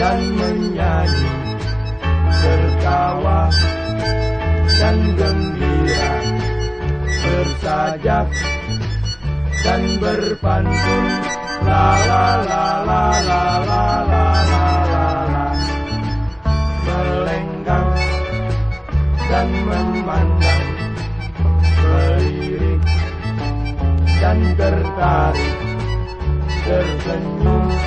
dan menyanyi tertawa dan gembira bersajak dan berpantun la la la la la la la la la la. Melenggang dan memandang melirik dan tertarik tersenyum.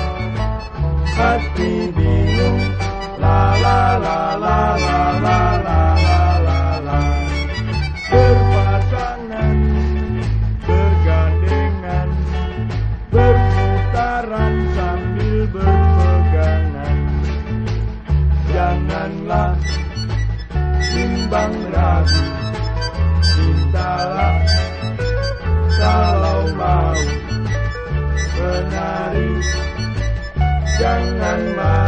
Menari jangan malu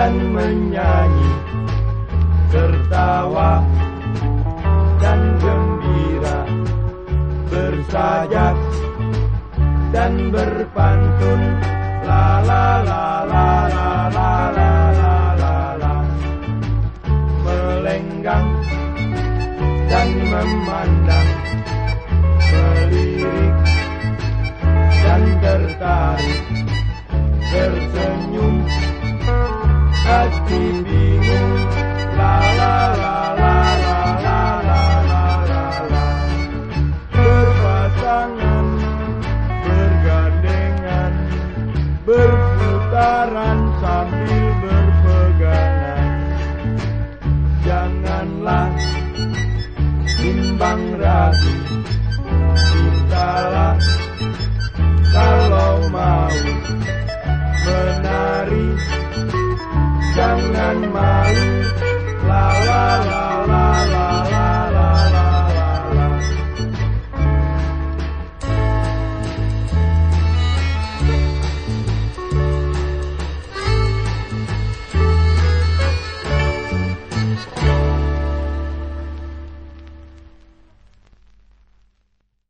dan menyanyi. Tertawa dan gembira. Bersajak dan berpantun. La la la la la la la la la la. Melenggang dan memandang. Melirik dan tertarik hati bingung. La la la la la la la la la la. Berpasangan bergandengan berputaran sambil berpegangan. Janganlah timbang ragu mintalah tegang dan malu la la la la la la la la la la